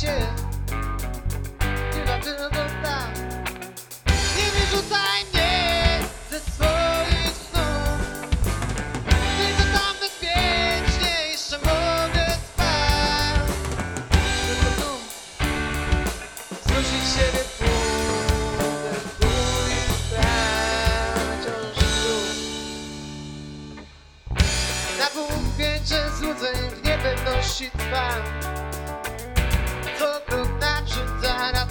się. Nie ma tylko tam Nie wyrzucaj mnie ze swoich snów. Tylko tam bezpiecznie jeszcze mogę spać. Tylko tu. Zmusić siebie pójdę Ból i strach wciąż tu. Na półpięcie złudzeń w niepewności trwam that I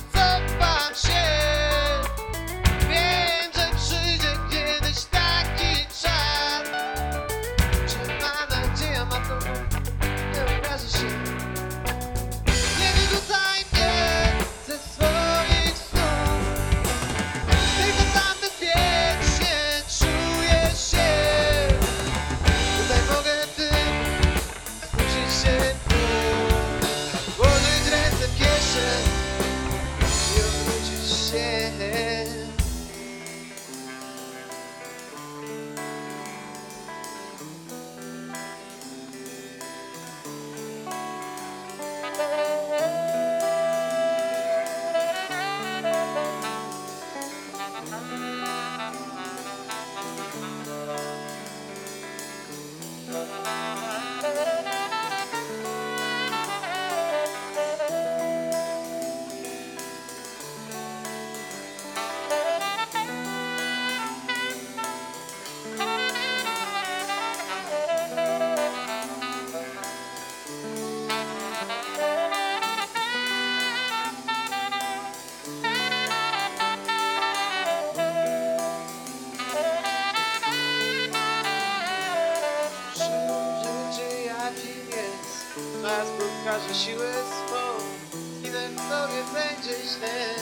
Amen. Raz pokaże siłę swą. W tobie będzie źle